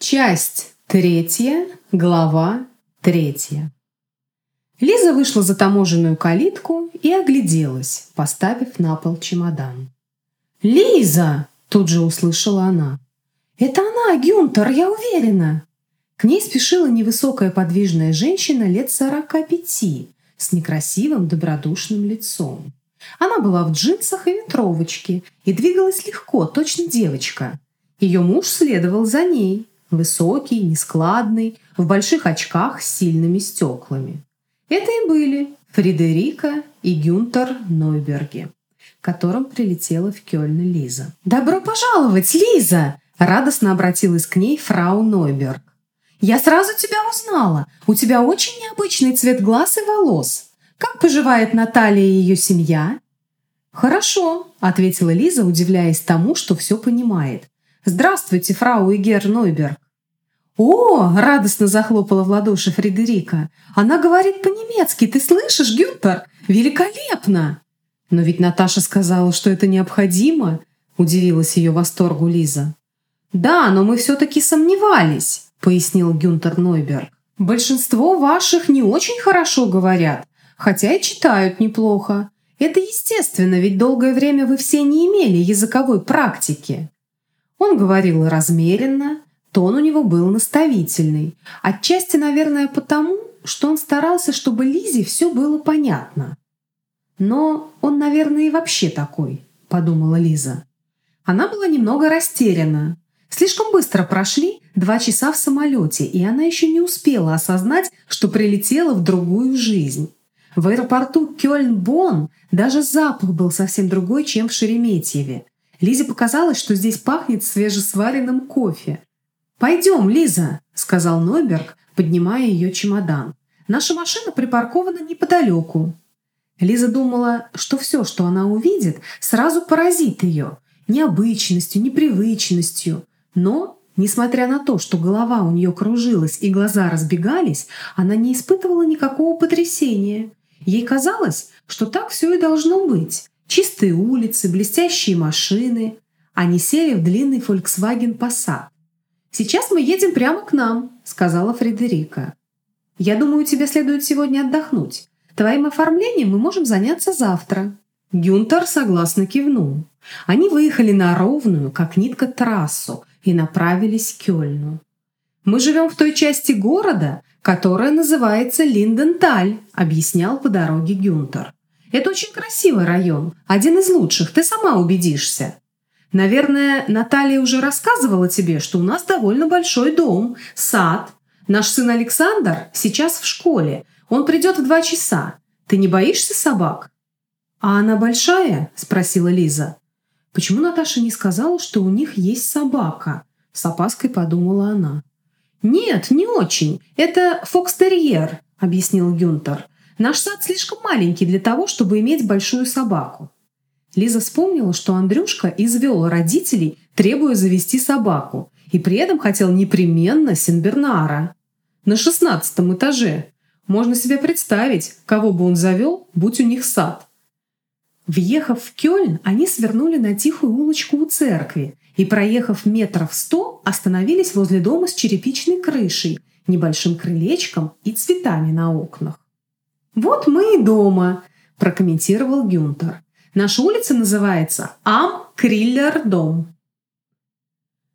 Часть третья, глава третья. Лиза вышла за таможенную калитку и огляделась, поставив на пол чемодан. «Лиза!» – тут же услышала она. «Это она, Гюнтер, я уверена!» К ней спешила невысокая подвижная женщина лет сорока пяти с некрасивым добродушным лицом. Она была в джинсах и ветровочке и двигалась легко, точно девочка. Ее муж следовал за ней, Высокий, нескладный, в больших очках с сильными стеклами. Это и были Фредерика и Гюнтер Нойберги, которым прилетела в Кёльн Лиза. «Добро пожаловать, Лиза!» – радостно обратилась к ней фрау Нойберг. «Я сразу тебя узнала. У тебя очень необычный цвет глаз и волос. Как поживает Наталья и ее семья?» «Хорошо», – ответила Лиза, удивляясь тому, что все понимает. «Здравствуйте, фрау Игер Нойберг!» «О!» – радостно захлопала в ладоши Фредерика. «Она говорит по-немецки, ты слышишь, Гюнтер? Великолепно!» «Но ведь Наташа сказала, что это необходимо!» – удивилась ее восторгу Лиза. «Да, но мы все-таки сомневались», – пояснил Гюнтер Нойберг. «Большинство ваших не очень хорошо говорят, хотя и читают неплохо. Это естественно, ведь долгое время вы все не имели языковой практики. Он говорил размеренно, тон у него был наставительный. Отчасти, наверное, потому, что он старался, чтобы Лизе все было понятно. «Но он, наверное, и вообще такой», — подумала Лиза. Она была немного растеряна. Слишком быстро прошли два часа в самолете, и она еще не успела осознать, что прилетела в другую жизнь. В аэропорту Кёльн-Бонн даже запах был совсем другой, чем в Шереметьеве. Лизе показалось, что здесь пахнет свежесваренным кофе. «Пойдем, Лиза», — сказал Нойберг, поднимая ее чемодан. «Наша машина припаркована неподалеку». Лиза думала, что все, что она увидит, сразу поразит ее необычностью, непривычностью. Но, несмотря на то, что голова у нее кружилась и глаза разбегались, она не испытывала никакого потрясения. Ей казалось, что так все и должно быть. Чистые улицы, блестящие машины. Они сели в длинный Volkswagen Passat. «Сейчас мы едем прямо к нам», — сказала Фредерика. «Я думаю, тебе следует сегодня отдохнуть. Твоим оформлением мы можем заняться завтра». Гюнтер согласно кивнул. Они выехали на ровную, как нитка, трассу и направились к Кёльну. «Мы живем в той части города, которая называется Линденталь», — объяснял по дороге Гюнтер. Это очень красивый район, один из лучших, ты сама убедишься. Наверное, Наталья уже рассказывала тебе, что у нас довольно большой дом, сад. Наш сын Александр сейчас в школе. Он придет в два часа. Ты не боишься собак?» «А она большая?» – спросила Лиза. «Почему Наташа не сказала, что у них есть собака?» – с опаской подумала она. «Нет, не очень. Это фокстерьер», – объяснил Гюнтер. Наш сад слишком маленький для того, чтобы иметь большую собаку. Лиза вспомнила, что Андрюшка извел родителей, требуя завести собаку, и при этом хотел непременно Синбернара. На шестнадцатом этаже. Можно себе представить, кого бы он завел, будь у них сад. Въехав в Кёльн, они свернули на тихую улочку у церкви и, проехав метров сто, остановились возле дома с черепичной крышей, небольшим крылечком и цветами на окнах. «Вот мы и дома», – прокомментировал Гюнтер. «Наша улица называется Ам Криллер Дом».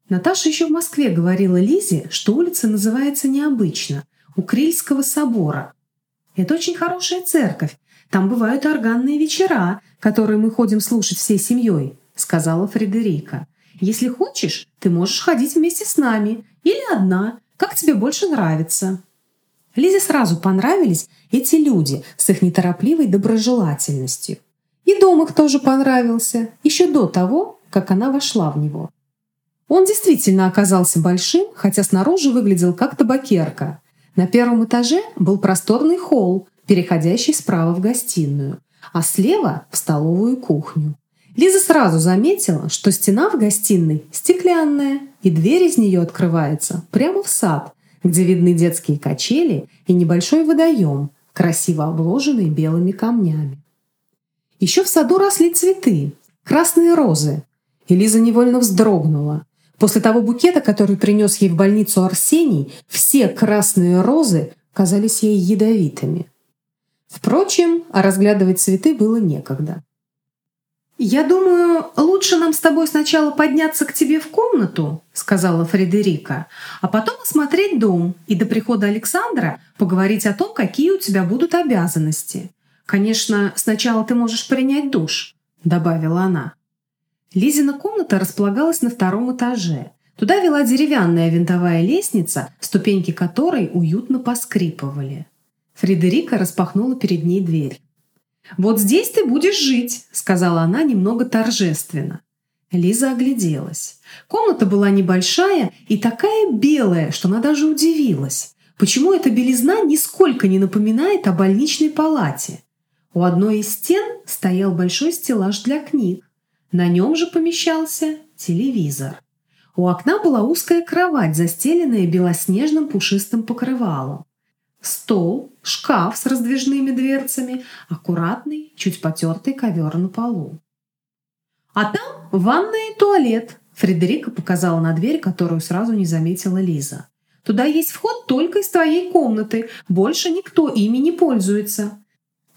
Наташа еще в Москве говорила Лизе, что улица называется необычно – у Крильского собора. Это очень хорошая церковь. Там бывают органные вечера, которые мы ходим слушать всей семьей, сказала Фредерика. Если хочешь, ты можешь ходить вместе с нами или одна, как тебе больше нравится. Лизе сразу понравились эти люди с их неторопливой доброжелательностью. И дом их тоже понравился, еще до того, как она вошла в него. Он действительно оказался большим, хотя снаружи выглядел как табакерка. На первом этаже был просторный холл, переходящий справа в гостиную, а слева – в столовую кухню. Лиза сразу заметила, что стена в гостиной стеклянная, и дверь из нее открывается прямо в сад – где видны детские качели и небольшой водоем, красиво обложенный белыми камнями. Еще в саду росли цветы, красные розы. И Лиза невольно вздрогнула. После того букета, который принес ей в больницу Арсений, все красные розы казались ей ядовитыми. Впрочем, разглядывать цветы было некогда. «Я думаю, лучше нам с тобой сначала подняться к тебе в комнату», — сказала Фредерика, «а потом осмотреть дом и до прихода Александра поговорить о том, какие у тебя будут обязанности. Конечно, сначала ты можешь принять душ», — добавила она. Лизина комната располагалась на втором этаже. Туда вела деревянная винтовая лестница, ступеньки которой уютно поскрипывали. Фредерика распахнула перед ней дверь. «Вот здесь ты будешь жить», — сказала она немного торжественно. Лиза огляделась. Комната была небольшая и такая белая, что она даже удивилась. Почему эта белизна нисколько не напоминает о больничной палате? У одной из стен стоял большой стеллаж для книг. На нем же помещался телевизор. У окна была узкая кровать, застеленная белоснежным пушистым покрывалом. Стол, шкаф с раздвижными дверцами, аккуратный, чуть потертый ковер на полу. А там ванная и туалет. Фредерика показала на дверь, которую сразу не заметила Лиза. Туда есть вход только из твоей комнаты. Больше никто ими не пользуется.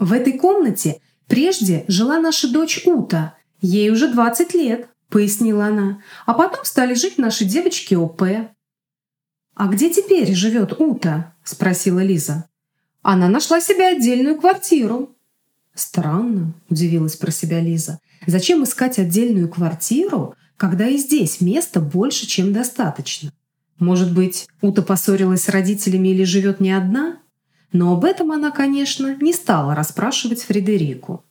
В этой комнате прежде жила наша дочь Ута. Ей уже 20 лет, пояснила она. А потом стали жить наши девочки ОП. «А где теперь живет Ута?» – спросила Лиза. «Она нашла себе отдельную квартиру». «Странно», – удивилась про себя Лиза. «Зачем искать отдельную квартиру, когда и здесь места больше, чем достаточно? Может быть, Ута поссорилась с родителями или живет не одна?» Но об этом она, конечно, не стала расспрашивать Фредерику.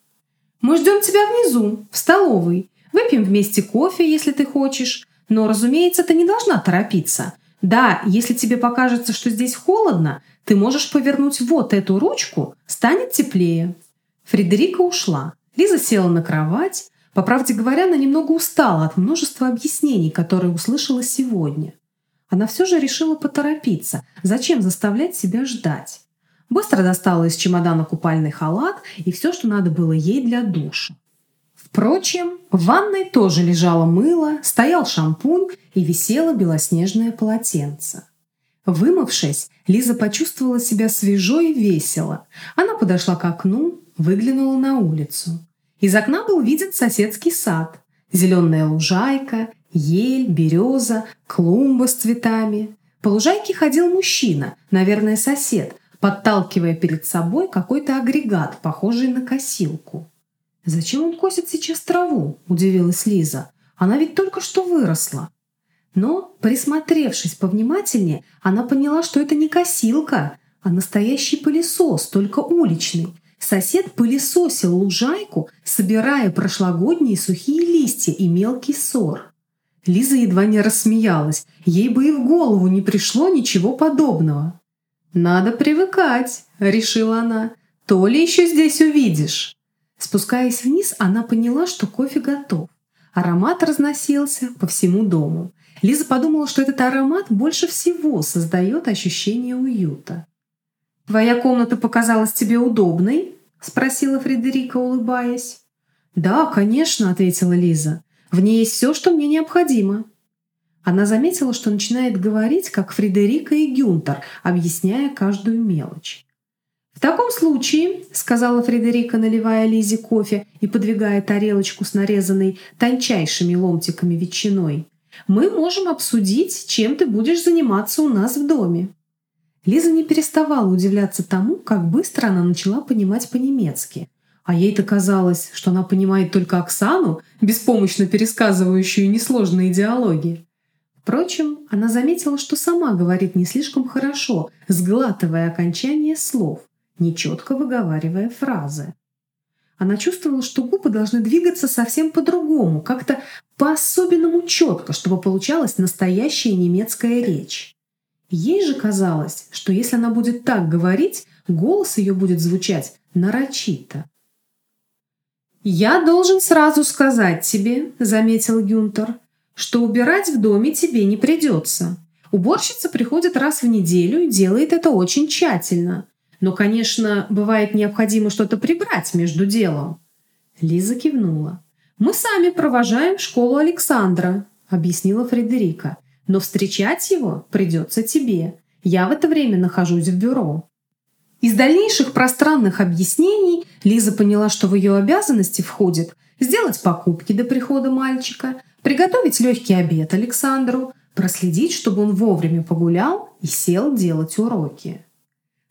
«Мы ждем тебя внизу, в столовой. Выпьем вместе кофе, если ты хочешь. Но, разумеется, ты не должна торопиться. Да, если тебе покажется, что здесь холодно, ты можешь повернуть вот эту ручку, станет теплее». Фредерика ушла. Лиза села на кровать. По правде говоря, она немного устала от множества объяснений, которые услышала сегодня. Она все же решила поторопиться. Зачем заставлять себя ждать? Быстро достала из чемодана купальный халат и все, что надо было ей для душа. Впрочем, в ванной тоже лежало мыло, стоял шампунь и висело белоснежное полотенце. Вымывшись, Лиза почувствовала себя свежо и весело. Она подошла к окну, выглянула на улицу. Из окна был виден соседский сад. Зеленая лужайка, ель, береза, клумба с цветами. По лужайке ходил мужчина, наверное, сосед, подталкивая перед собой какой-то агрегат, похожий на косилку. «Зачем он косит сейчас траву?» – удивилась Лиза. «Она ведь только что выросла». Но, присмотревшись повнимательнее, она поняла, что это не косилка, а настоящий пылесос, только уличный. Сосед пылесосил лужайку, собирая прошлогодние сухие листья и мелкий сор. Лиза едва не рассмеялась. Ей бы и в голову не пришло ничего подобного. «Надо привыкать», — решила она. «То ли еще здесь увидишь». Спускаясь вниз, она поняла, что кофе готов. Аромат разносился по всему дому. Лиза подумала, что этот аромат больше всего создает ощущение уюта. «Твоя комната показалась тебе удобной?» – спросила Фредерика, улыбаясь. «Да, конечно», – ответила Лиза. «В ней есть все, что мне необходимо». Она заметила, что начинает говорить, как Фредерика и Гюнтер, объясняя каждую мелочь. «В таком случае», — сказала Фредерика, наливая Лизе кофе и подвигая тарелочку с нарезанной тончайшими ломтиками ветчиной, «мы можем обсудить, чем ты будешь заниматься у нас в доме». Лиза не переставала удивляться тому, как быстро она начала понимать по-немецки. А ей-то казалось, что она понимает только Оксану, беспомощно пересказывающую несложные диалоги. Впрочем, она заметила, что сама говорит не слишком хорошо, сглатывая окончание слов – нечетко выговаривая фразы. Она чувствовала, что губы должны двигаться совсем по-другому, как-то по-особенному четко, чтобы получалась настоящая немецкая речь. Ей же казалось, что если она будет так говорить, голос ее будет звучать нарочито. «Я должен сразу сказать тебе», — заметил Гюнтер, «что убирать в доме тебе не придется. Уборщица приходит раз в неделю и делает это очень тщательно. Но, конечно, бывает необходимо что-то прибрать между делом. Лиза кивнула. «Мы сами провожаем школу Александра», объяснила Фредерика. «Но встречать его придется тебе. Я в это время нахожусь в бюро». Из дальнейших пространных объяснений Лиза поняла, что в ее обязанности входит сделать покупки до прихода мальчика, приготовить легкий обед Александру, проследить, чтобы он вовремя погулял и сел делать уроки.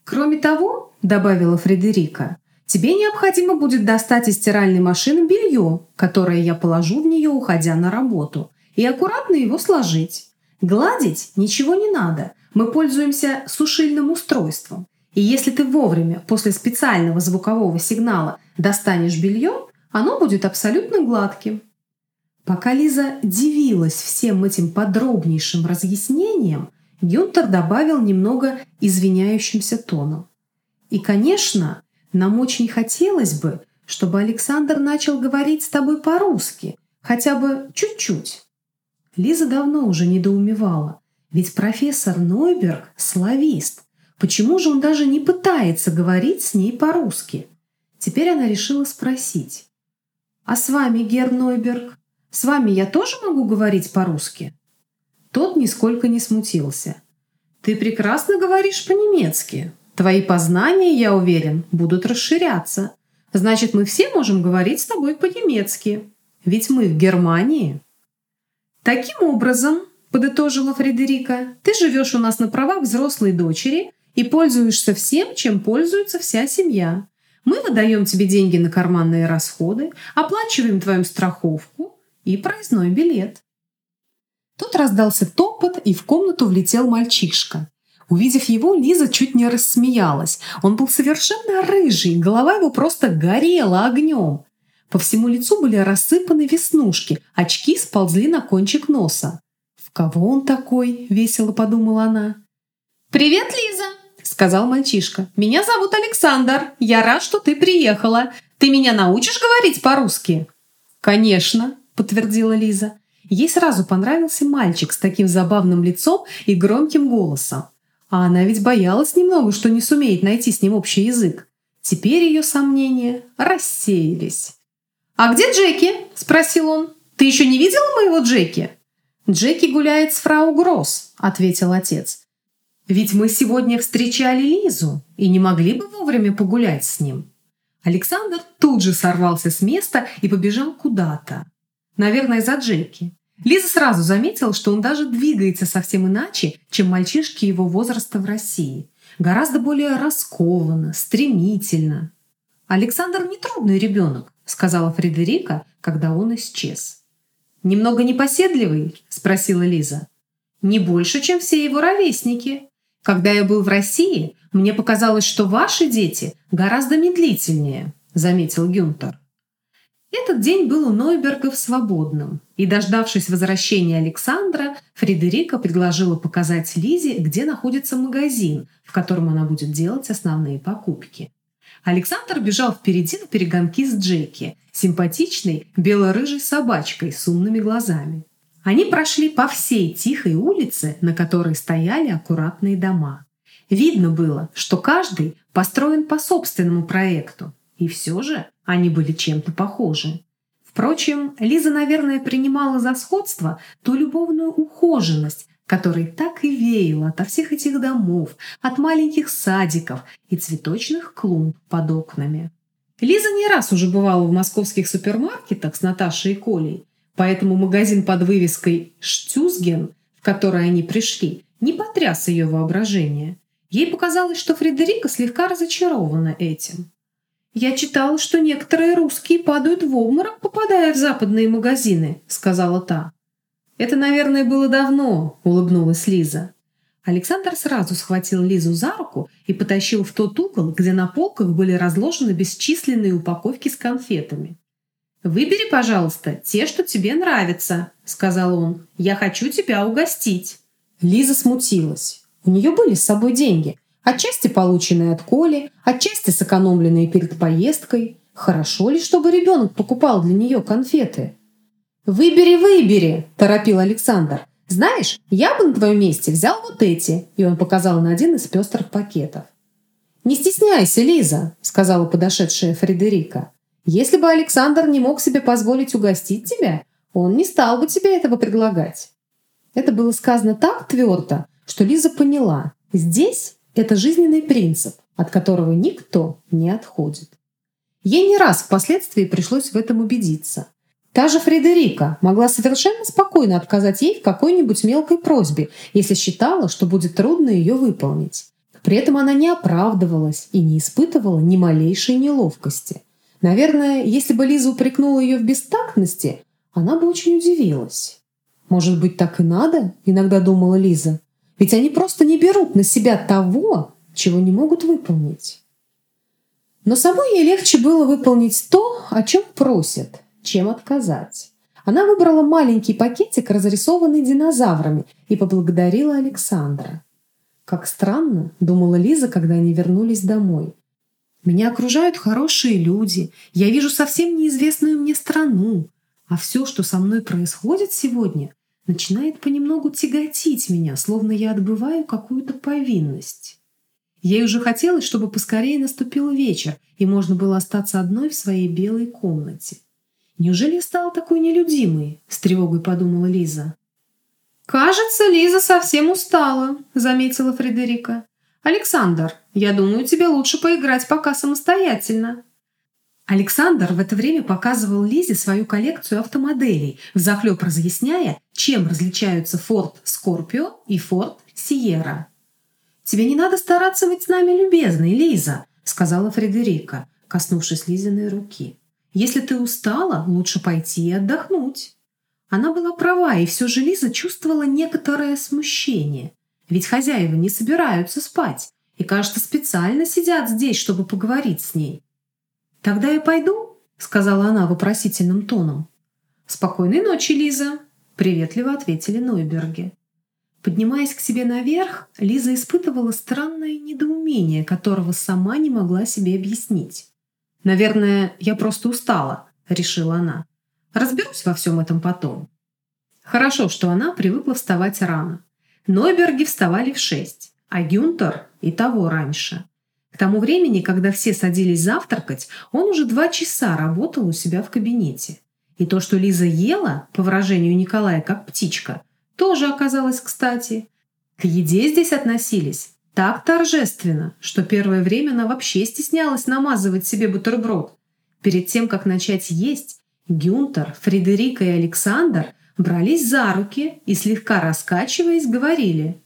«Кроме того», — добавила Фредерика, «тебе необходимо будет достать из стиральной машины белье, которое я положу в нее, уходя на работу, и аккуратно его сложить. Гладить ничего не надо, мы пользуемся сушильным устройством. И если ты вовремя после специального звукового сигнала достанешь белье, оно будет абсолютно гладким. Пока Лиза дивилась всем этим подробнейшим разъяснениям, Гюнтер добавил немного извиняющимся тоном. «И, конечно, нам очень хотелось бы, чтобы Александр начал говорить с тобой по-русски, хотя бы чуть-чуть». Лиза давно уже недоумевала, ведь профессор Нойберг – славист. Почему же он даже не пытается говорить с ней по-русски? Теперь она решила спросить. «А с вами, Гер Нойберг, с вами я тоже могу говорить по-русски?» Тот нисколько не смутился. «Ты прекрасно говоришь по-немецки. Твои познания, я уверен, будут расширяться. Значит, мы все можем говорить с тобой по-немецки. Ведь мы в Германии». «Таким образом», — подытожила Фредерика, «ты живешь у нас на правах взрослой дочери и пользуешься всем, чем пользуется вся семья. Мы выдаем тебе деньги на карманные расходы, оплачиваем твою страховку и проездной билет. Тут раздался топот, и в комнату влетел мальчишка. Увидев его, Лиза чуть не рассмеялась. Он был совершенно рыжий, голова его просто горела огнем. По всему лицу были рассыпаны веснушки, очки сползли на кончик носа. «В кого он такой?» – весело подумала она. «Привет, Лиза!» сказал мальчишка. «Меня зовут Александр. Я рад, что ты приехала. Ты меня научишь говорить по-русски?» «Конечно», — подтвердила Лиза. Ей сразу понравился мальчик с таким забавным лицом и громким голосом. А она ведь боялась немного, что не сумеет найти с ним общий язык. Теперь ее сомнения рассеялись. «А где Джеки?» – спросил он. «Ты еще не видела моего Джеки?» «Джеки гуляет с фрау Гросс», – ответил отец. Ведь мы сегодня встречали Лизу и не могли бы вовремя погулять с ним. Александр тут же сорвался с места и побежал куда-то. Наверное, за Джеки. Лиза сразу заметила, что он даже двигается совсем иначе, чем мальчишки его возраста в России. Гораздо более раскованно, стремительно. «Александр не трудный ребенок», — сказала Фредерика, когда он исчез. «Немного непоседливый?» — спросила Лиза. «Не больше, чем все его ровесники. Когда я был в России, мне показалось, что ваши дети гораздо медлительнее», – заметил Гюнтер. Этот день был у Нойбергов свободным, и, дождавшись возвращения Александра, Фредерика предложила показать Лизе, где находится магазин, в котором она будет делать основные покупки. Александр бежал впереди на перегонки с Джеки, симпатичной бело-рыжей собачкой с умными глазами. Они прошли по всей тихой улице, на которой стояли аккуратные дома. Видно было, что каждый построен по собственному проекту, и все же они были чем-то похожи. Впрочем, Лиза, наверное, принимала за сходство ту любовную ухоженность, которой так и веяло от всех этих домов, от маленьких садиков и цветочных клумб под окнами. Лиза не раз уже бывала в московских супермаркетах с Наташей и Колей, Поэтому магазин под вывеской «Штюзген», в который они пришли, не потряс ее воображение. Ей показалось, что Фредерика слегка разочарована этим. «Я читала, что некоторые русские падают в обморок, попадая в западные магазины», — сказала та. «Это, наверное, было давно», — улыбнулась Лиза. Александр сразу схватил Лизу за руку и потащил в тот угол, где на полках были разложены бесчисленные упаковки с конфетами. «Выбери, пожалуйста, те, что тебе нравятся», — сказал он. «Я хочу тебя угостить». Лиза смутилась. У нее были с собой деньги. Отчасти полученные от Коли, отчасти сэкономленные перед поездкой. Хорошо ли, чтобы ребенок покупал для нее конфеты? «Выбери, выбери!» – торопил Александр. «Знаешь, я бы на твоем месте взял вот эти!» И он показал на один из пестрых пакетов. «Не стесняйся, Лиза!» – сказала подошедшая Фредерика. Если бы Александр не мог себе позволить угостить тебя, он не стал бы тебе этого предлагать. Это было сказано так твердо, что Лиза поняла, здесь это жизненный принцип, от которого никто не отходит. Ей не раз впоследствии пришлось в этом убедиться. Та же Фредерика могла совершенно спокойно отказать ей в какой-нибудь мелкой просьбе, если считала, что будет трудно ее выполнить. При этом она не оправдывалась и не испытывала ни малейшей неловкости. Наверное, если бы Лиза упрекнула ее в бестактности, она бы очень удивилась. «Может быть, так и надо?» – иногда думала Лиза. «Ведь они просто не берут на себя того, чего не могут выполнить». Но самой ей легче было выполнить то, о чем просят, чем отказать. Она выбрала маленький пакетик, разрисованный динозаврами, и поблагодарила Александра. Как странно, думала Лиза, когда они вернулись домой. Меня окружают хорошие люди, я вижу совсем неизвестную мне страну, а все, что со мной происходит сегодня, начинает понемногу тяготить меня, словно я отбываю какую-то повинность. Ей уже хотелось, чтобы поскорее наступил вечер, и можно было остаться одной в своей белой комнате. «Неужели я стала такой нелюдимой?» — с тревогой подумала Лиза. «Кажется, Лиза совсем устала», — заметила Фредерика. «Александр, я думаю, тебе лучше поиграть пока самостоятельно». Александр в это время показывал Лизе свою коллекцию автомоделей, взахлеб разъясняя, чем различаются Ford Scorpio и Ford Sierra. «Тебе не надо стараться быть с нами любезной, Лиза», — сказала Фредерика, коснувшись Лизиной руки. «Если ты устала, лучше пойти и отдохнуть». Она была права, и все же Лиза чувствовала некоторое смущение. Ведь хозяева не собираются спать и, кажется, специально сидят здесь, чтобы поговорить с ней. «Тогда я пойду», — сказала она вопросительным тоном. «Спокойной ночи, Лиза», — приветливо ответили Нойберги. Поднимаясь к себе наверх, Лиза испытывала странное недоумение, которого сама не могла себе объяснить. «Наверное, я просто устала», — решила она. «Разберусь во всем этом потом». Хорошо, что она привыкла вставать рано. Нойберги вставали в шесть, а Гюнтер и того раньше. К тому времени, когда все садились завтракать, он уже два часа работал у себя в кабинете. И то, что Лиза ела, по выражению Николая, как птичка – тоже оказалось кстати. К еде здесь относились так торжественно, что первое время она вообще стеснялась намазывать себе бутерброд. Перед тем, как начать есть, Гюнтер, Фредерика и Александр брались за руки и, слегка раскачиваясь, говорили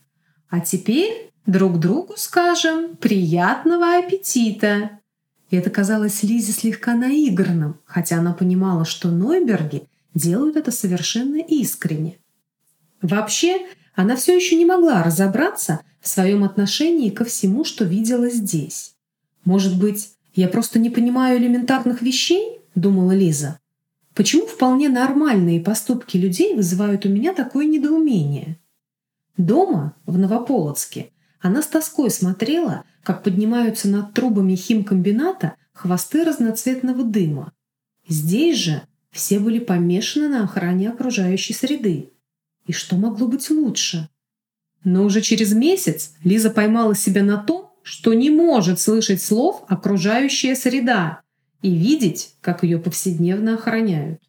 «А теперь друг другу скажем приятного аппетита!» И это казалось Лизе слегка наигранным, хотя она понимала, что Нойберги делают это совершенно искренне. Вообще, она все еще не могла разобраться в своем отношении ко всему, что видела здесь. «Может быть, я просто не понимаю элементарных вещей?» – думала Лиза. «Почему вполне нормальные поступки людей вызывают у меня такое недоумение?» Дома, в Новополоцке, она с тоской смотрела, как поднимаются над трубами химкомбината хвосты разноцветного дыма. Здесь же все были помешаны на охране окружающей среды. И что могло быть лучше? Но уже через месяц Лиза поймала себя на том, что не может слышать слов окружающая среда и видеть, как ее повседневно охраняют.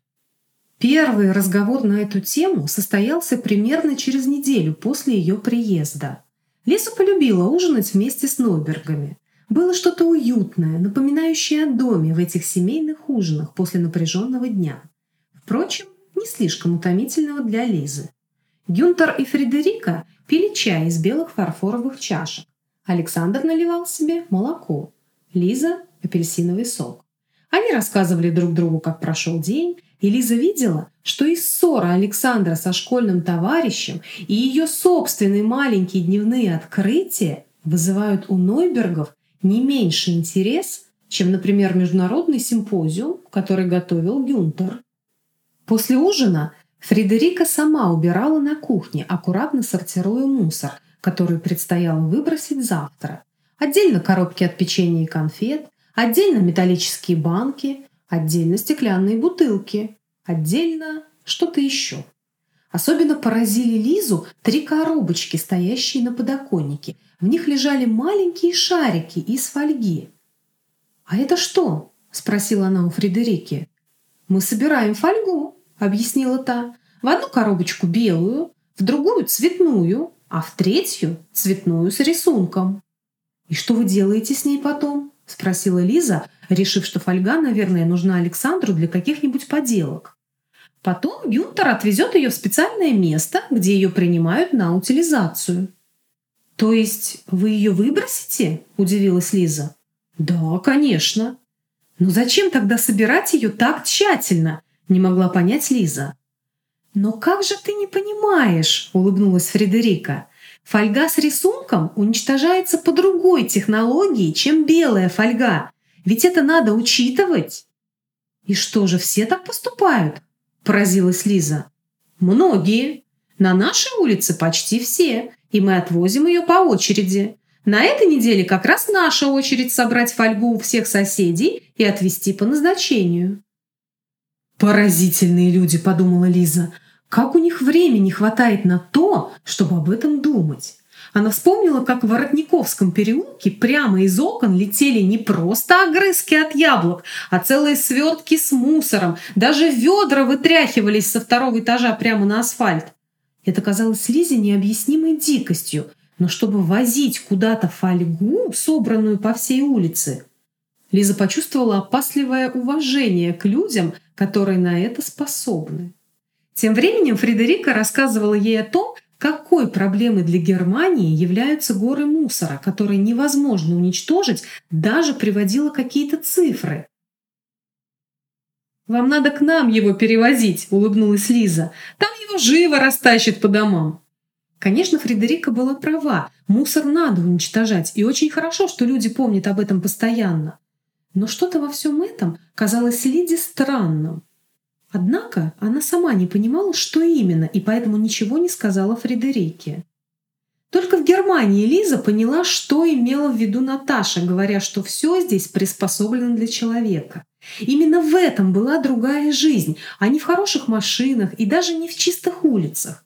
Первый разговор на эту тему состоялся примерно через неделю после ее приезда. Лиза полюбила ужинать вместе с Нобергами. Было что-то уютное, напоминающее о доме в этих семейных ужинах после напряженного дня. Впрочем, не слишком утомительного для Лизы. Гюнтер и Фредерика пили чай из белых фарфоровых чашек. Александр наливал себе молоко, Лиза – апельсиновый сок. Они рассказывали друг другу, как прошел день, и Лиза видела, что и ссора Александра со школьным товарищем, и ее собственные маленькие дневные открытия вызывают у Нойбергов не меньше интерес, чем, например, международный симпозиум, который готовил Гюнтер. После ужина Фредерика сама убирала на кухне, аккуратно сортируя мусор, который предстояло выбросить завтра. Отдельно коробки от печенья и конфет, отдельно металлические банки, отдельно стеклянные бутылки, отдельно что-то еще. Особенно поразили Лизу три коробочки, стоящие на подоконнике. В них лежали маленькие шарики из фольги. «А это что?» – спросила она у Фредерики. «Мы собираем фольгу», объяснила та. «В одну коробочку белую, в другую цветную, а в третью цветную с рисунком». «И что вы делаете с ней потом?» – спросила Лиза, решив, что фольга, наверное, нужна Александру для каких-нибудь поделок. Потом Гюнтер отвезет ее в специальное место, где ее принимают на утилизацию. «То есть вы ее выбросите?» – удивилась Лиза. «Да, конечно». «Но зачем тогда собирать ее так тщательно?» – не могла понять Лиза. «Но как же ты не понимаешь?» – улыбнулась Фредерика. Фольга с рисунком уничтожается по другой технологии, чем белая фольга. Ведь это надо учитывать. И что же, все так поступают? Поразилась Лиза. Многие. На нашей улице почти все. И мы отвозим ее по очереди. На этой неделе как раз наша очередь собрать фольгу у всех соседей и отвезти по назначению. «Поразительные люди», — подумала Лиза. Как у них времени хватает на то, чтобы об этом думать? Она вспомнила, как в Воротниковском переулке прямо из окон летели не просто огрызки от яблок, а целые свертки с мусором. Даже ведра вытряхивались со второго этажа прямо на асфальт. Это казалось Лизе необъяснимой дикостью, но чтобы возить куда-то фольгу, собранную по всей улице, Лиза почувствовала опасливое уважение к людям, которые на это способны. Тем временем Фредерика рассказывала ей о том, какой проблемой для Германии являются горы мусора, которые невозможно уничтожить, даже приводила какие-то цифры. «Вам надо к нам его перевозить», — улыбнулась Лиза. «Там его живо растащат по домам». Конечно, Фредерика была права. Мусор надо уничтожать, и очень хорошо, что люди помнят об этом постоянно. Но что-то во всем этом казалось Лиде странным. Однако она сама не понимала, что именно, и поэтому ничего не сказала Фредерике. Только в Германии Лиза поняла, что имела в виду Наташа, говоря, что все здесь приспособлено для человека. Именно в этом была другая жизнь, а не в хороших машинах и даже не в чистых улицах.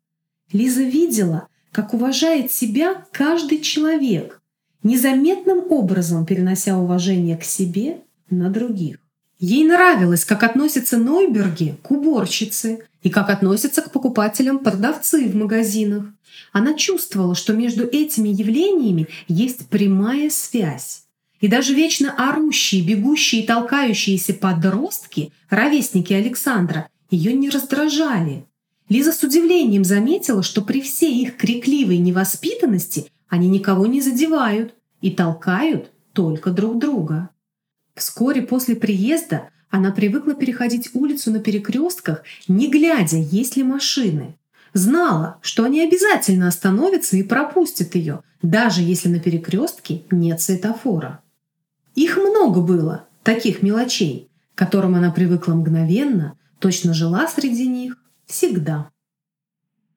Лиза видела, как уважает себя каждый человек, незаметным образом перенося уважение к себе на других. Ей нравилось, как относятся Нойберги к уборщице и как относятся к покупателям продавцы в магазинах. Она чувствовала, что между этими явлениями есть прямая связь. И даже вечно орущие, бегущие и толкающиеся подростки, ровесники Александра, ее не раздражали. Лиза с удивлением заметила, что при всей их крикливой невоспитанности они никого не задевают и толкают только друг друга. Вскоре после приезда она привыкла переходить улицу на перекрестках, не глядя, есть ли машины. Знала, что они обязательно остановятся и пропустят ее, даже если на перекрестке нет светофора. Их много было, таких мелочей, которым она привыкла мгновенно, точно жила среди них всегда.